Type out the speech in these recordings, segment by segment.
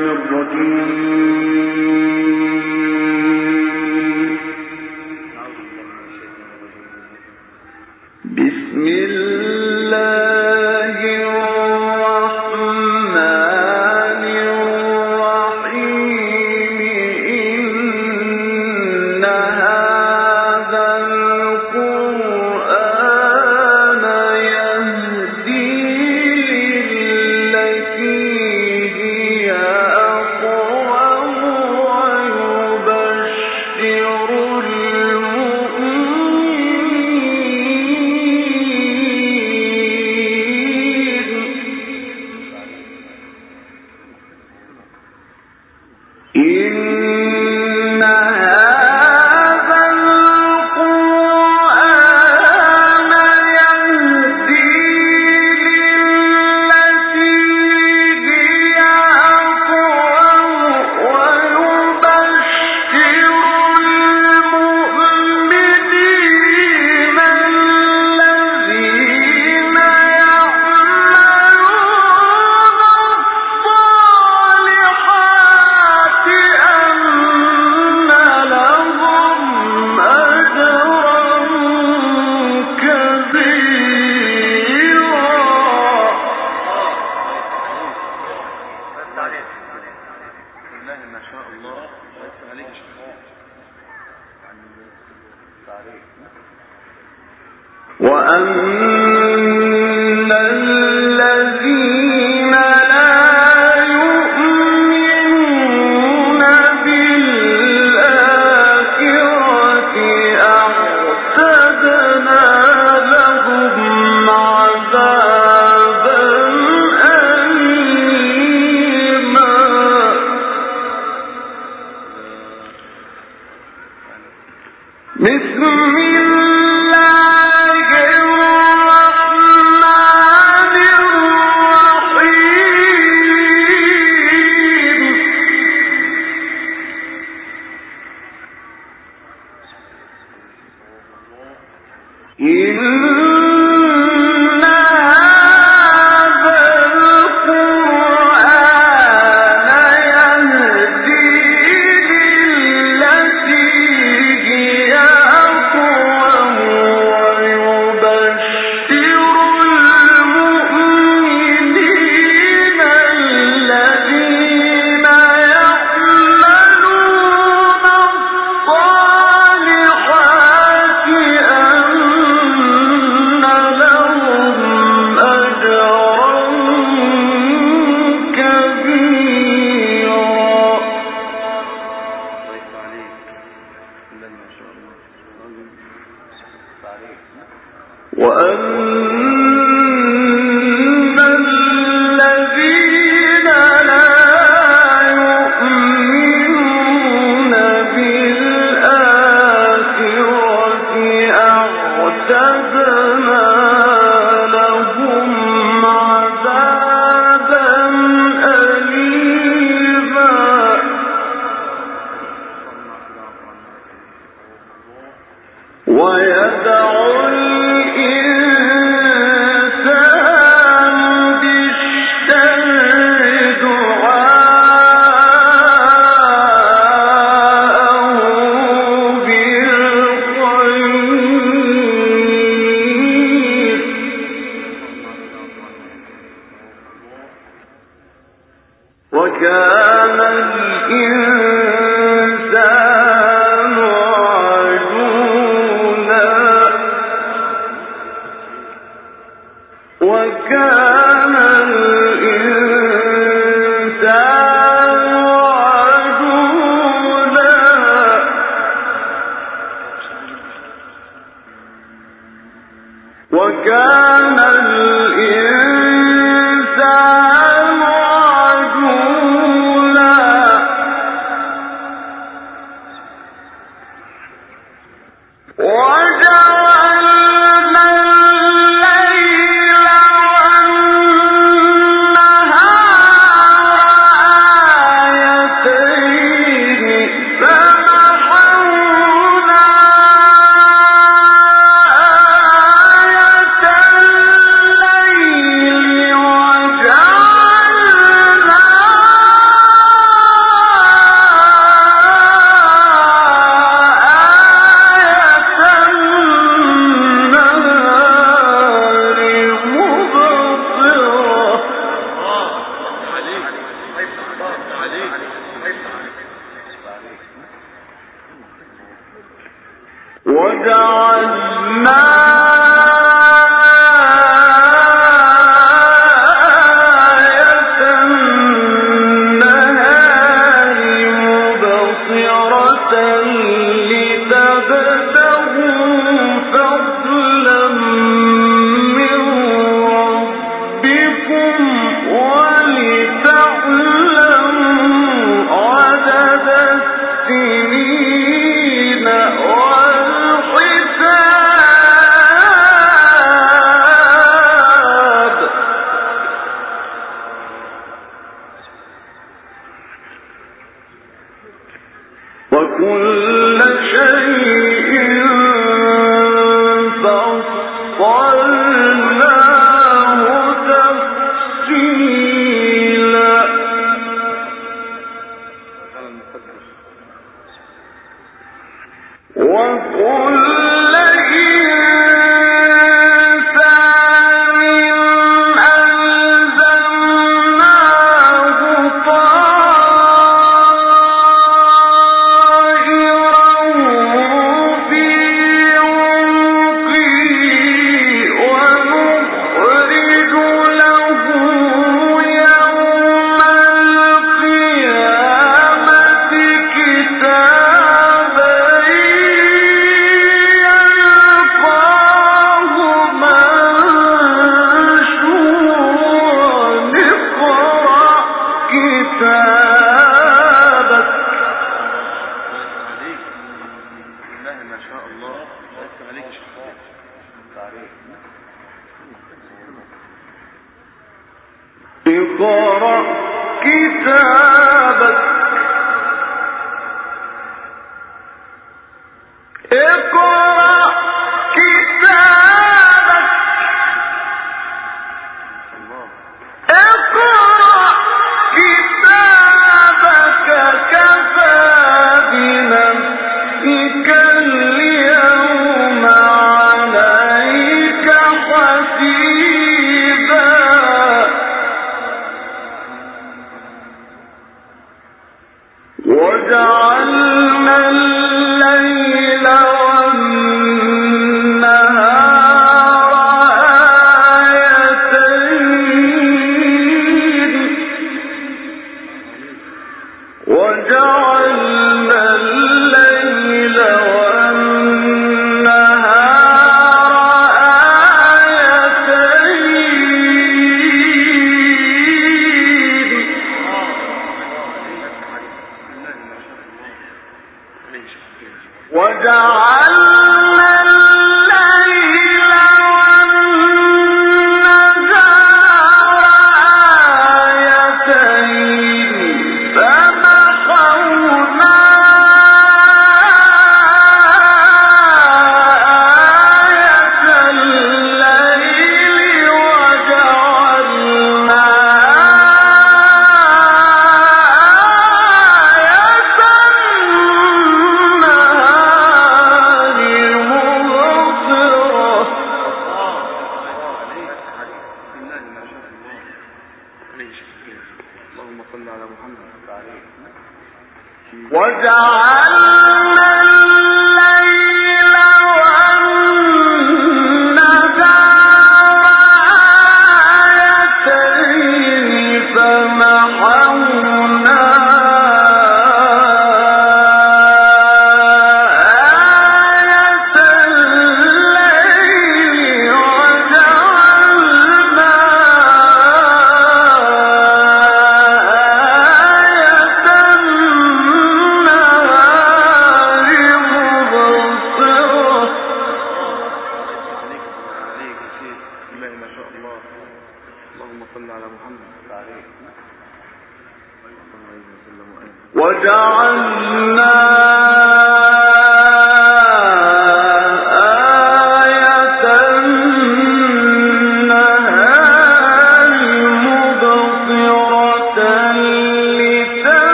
الرجيم الله. بس عليك وأما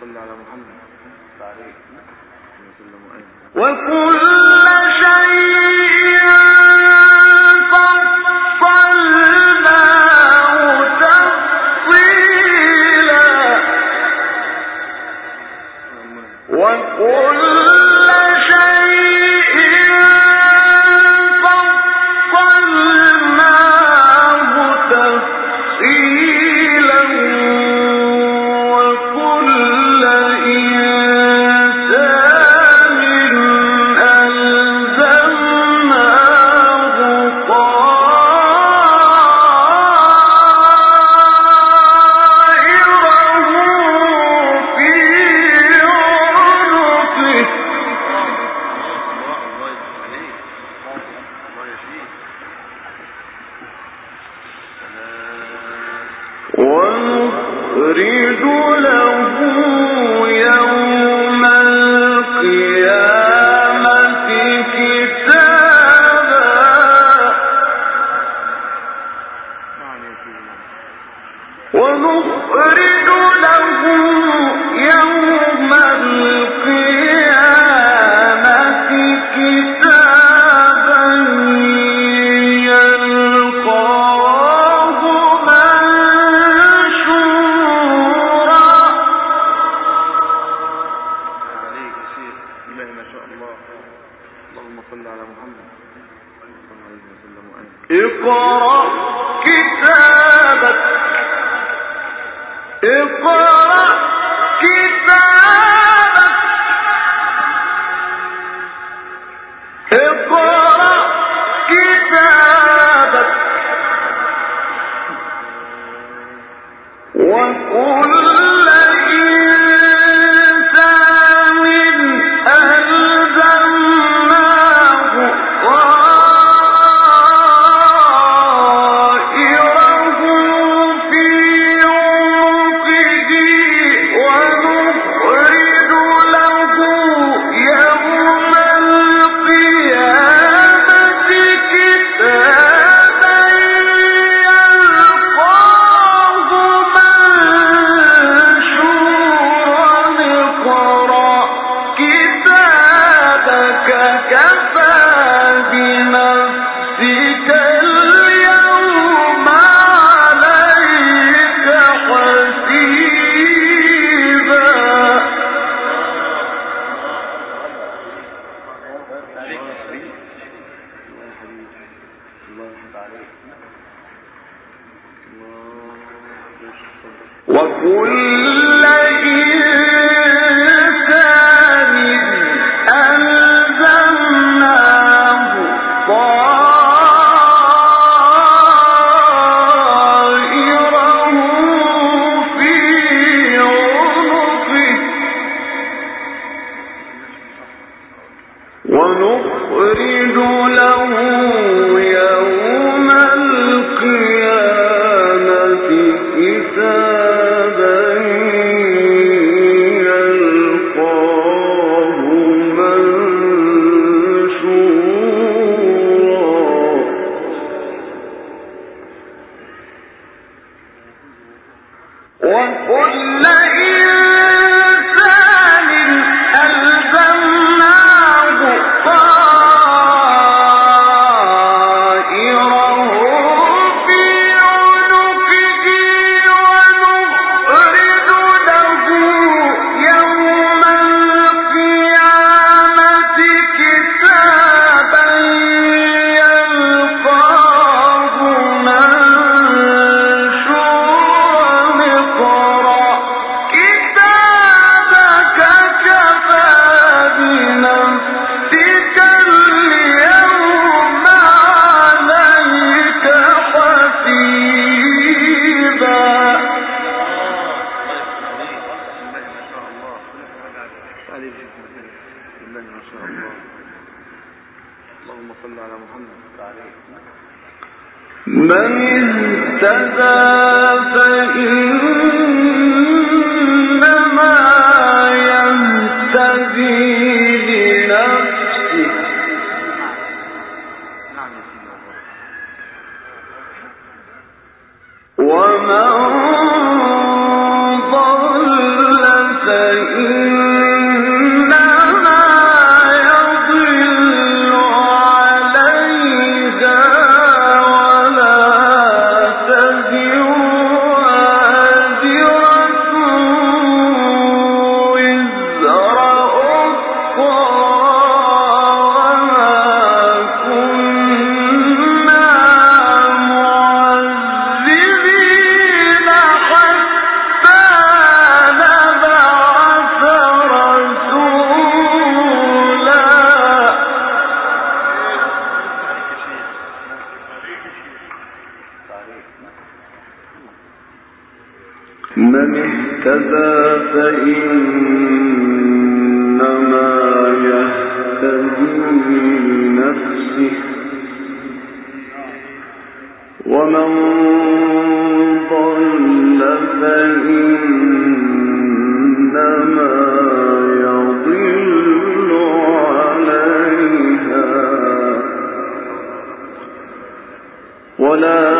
صل على محمد. وكل وكل من اهتدى نفسه ومن ضل فإنما يضل عليها. ولا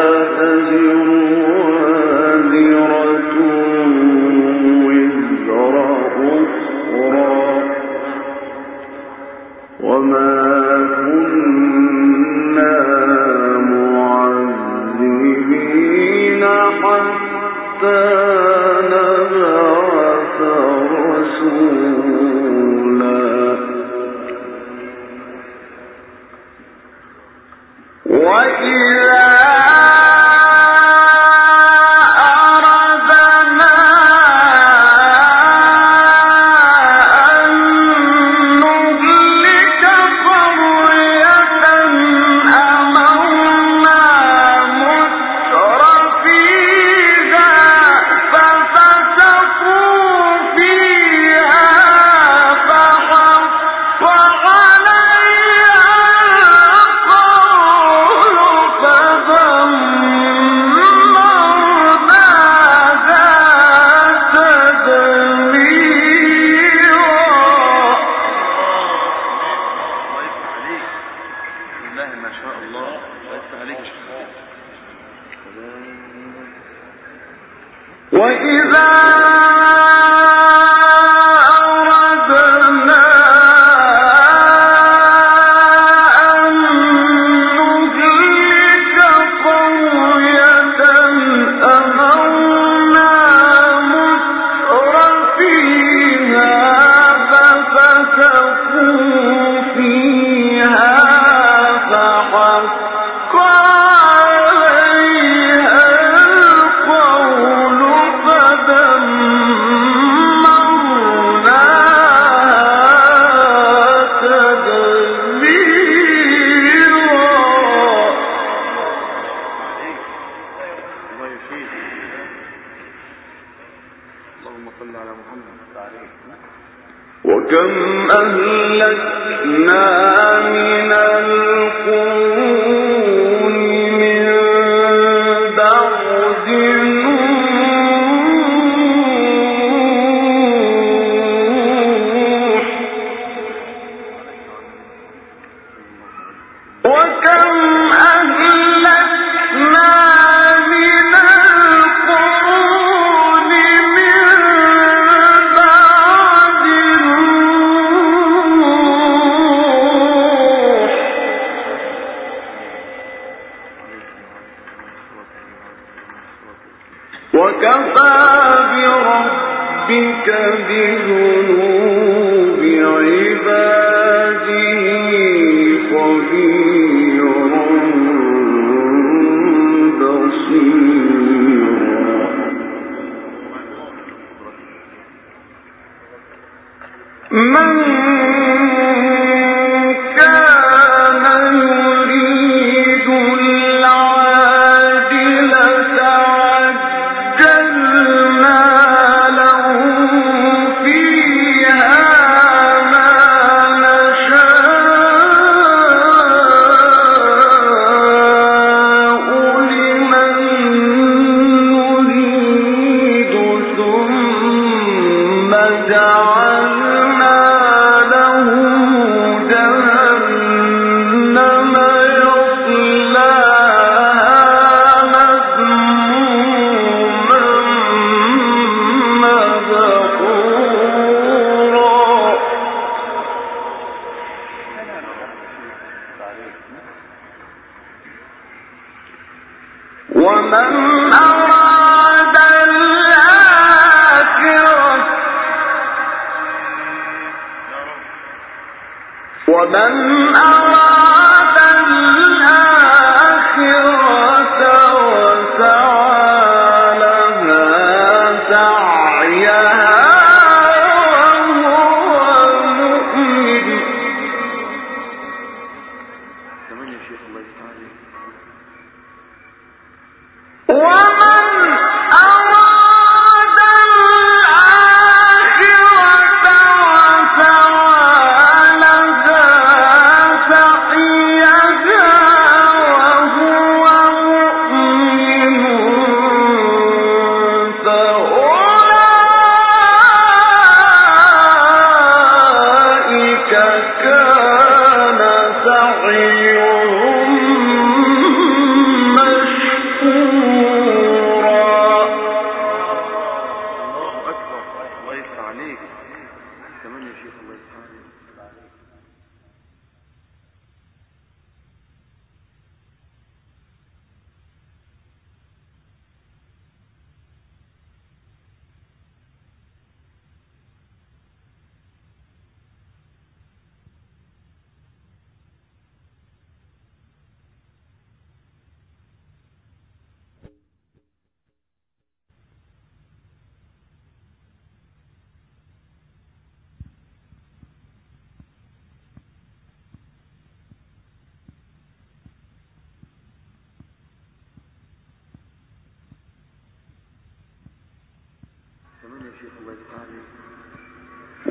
كان سعيهم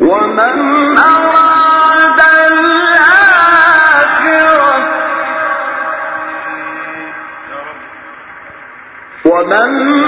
ومن أراد الآخرة ومن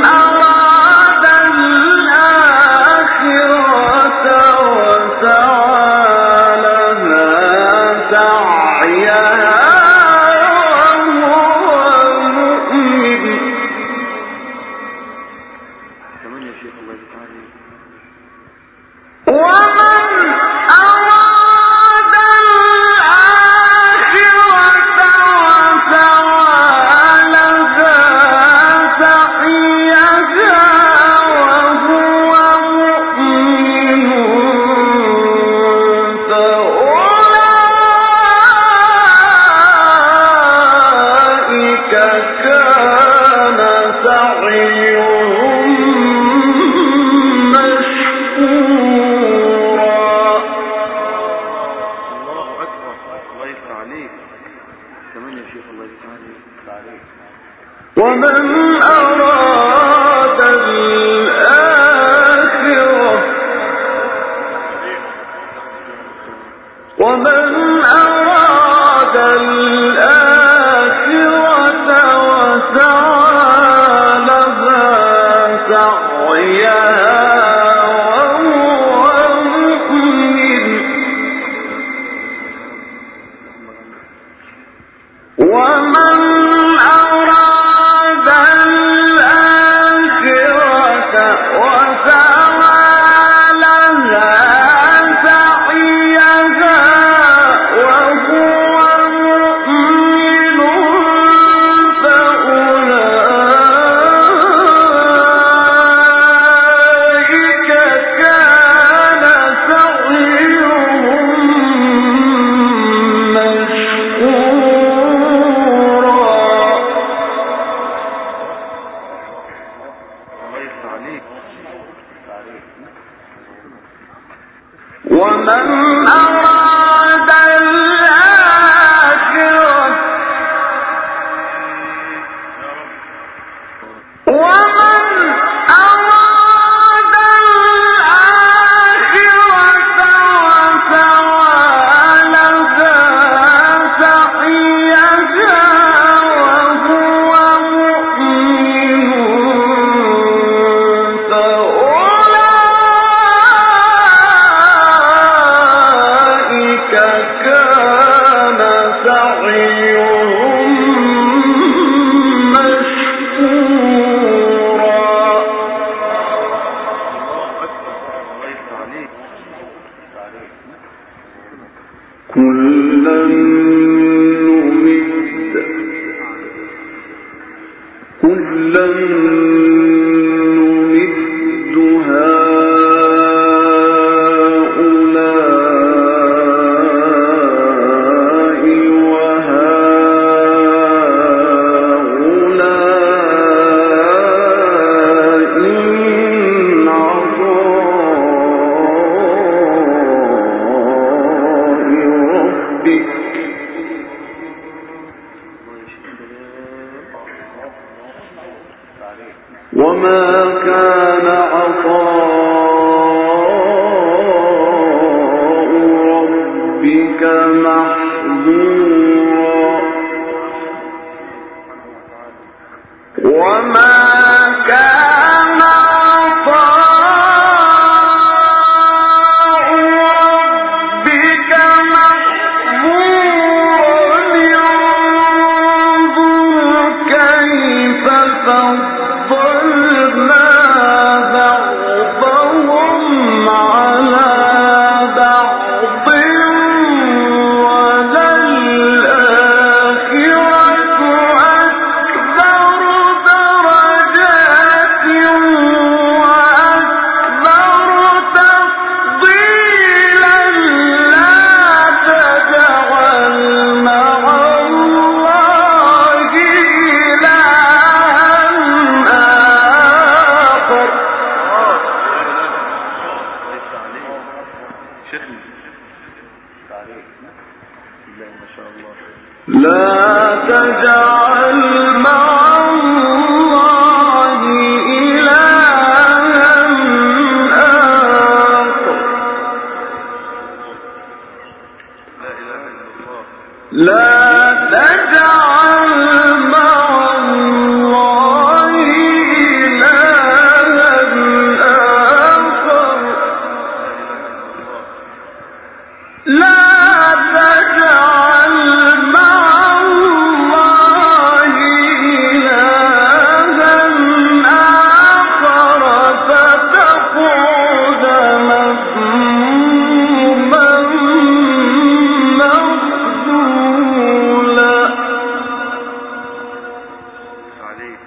عليك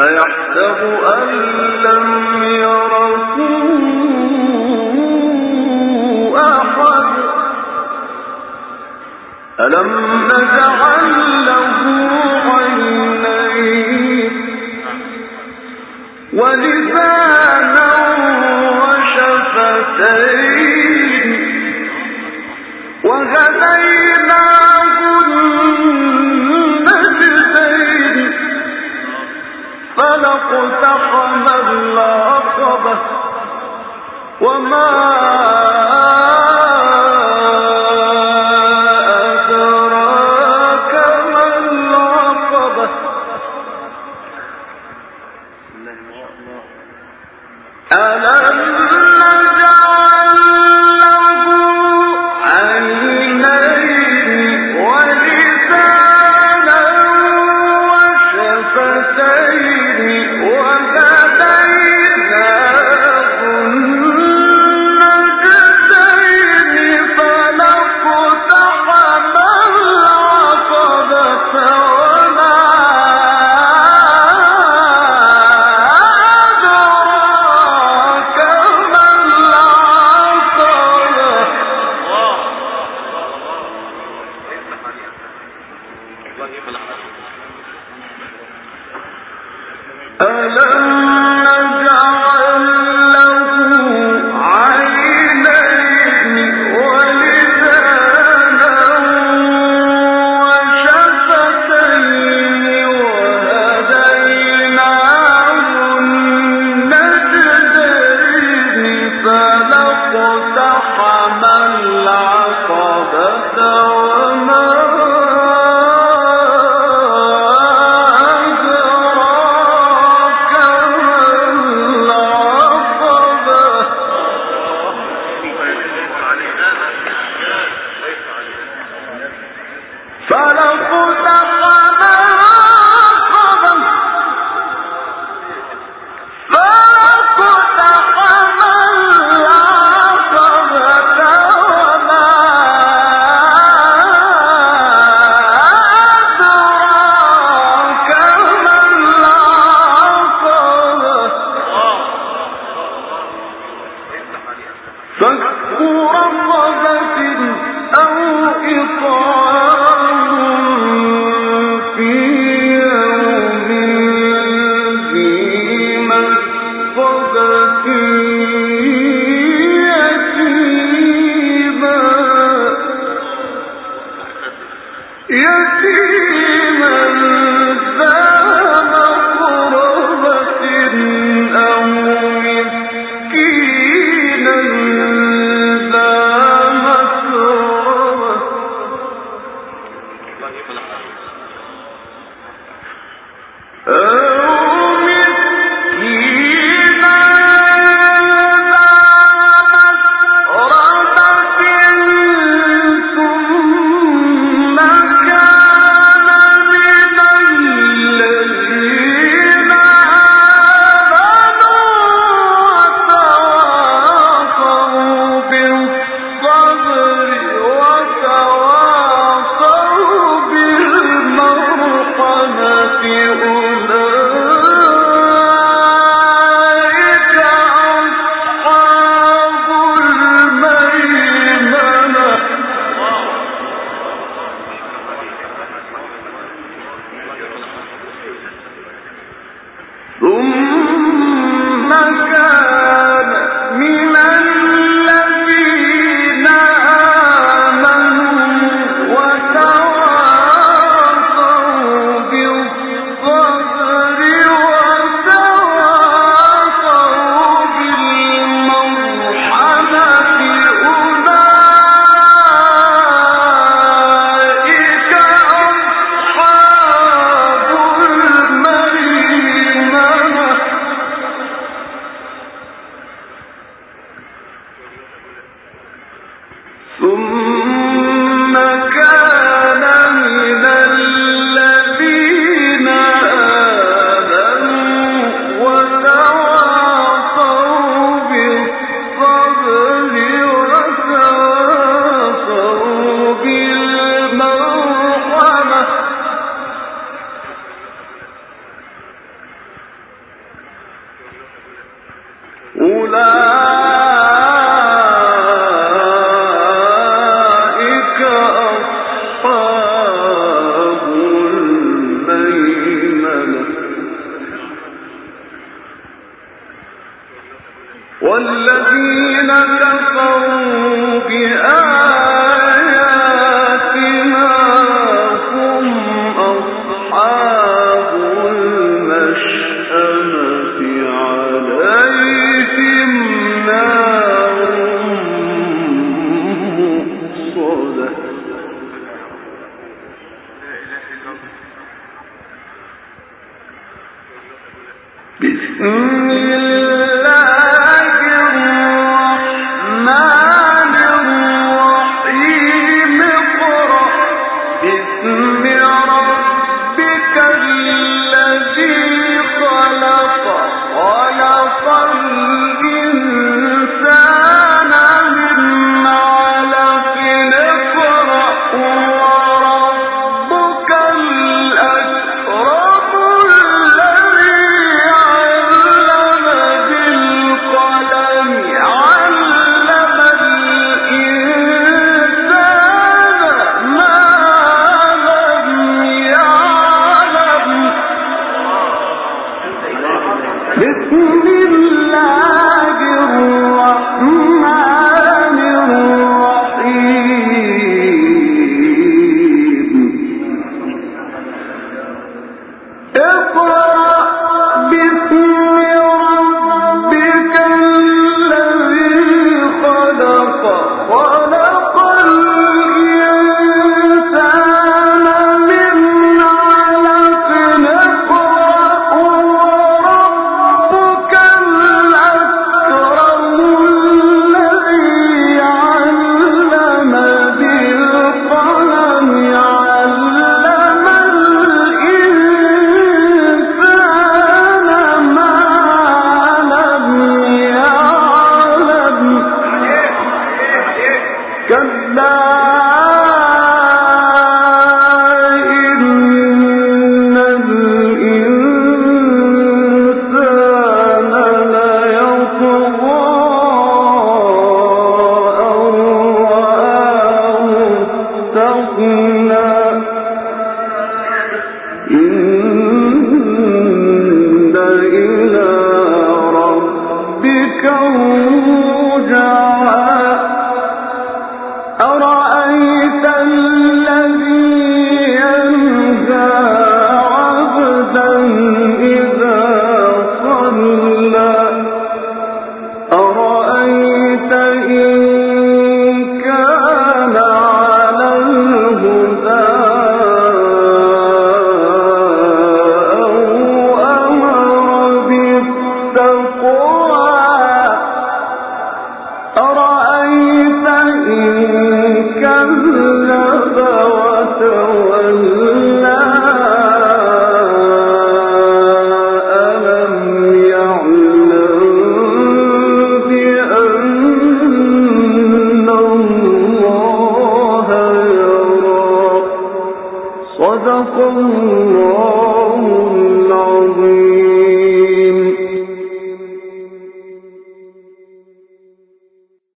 أيحسب أن لم يره أحد؟ ألم نجعل له ألم يتيما. كلا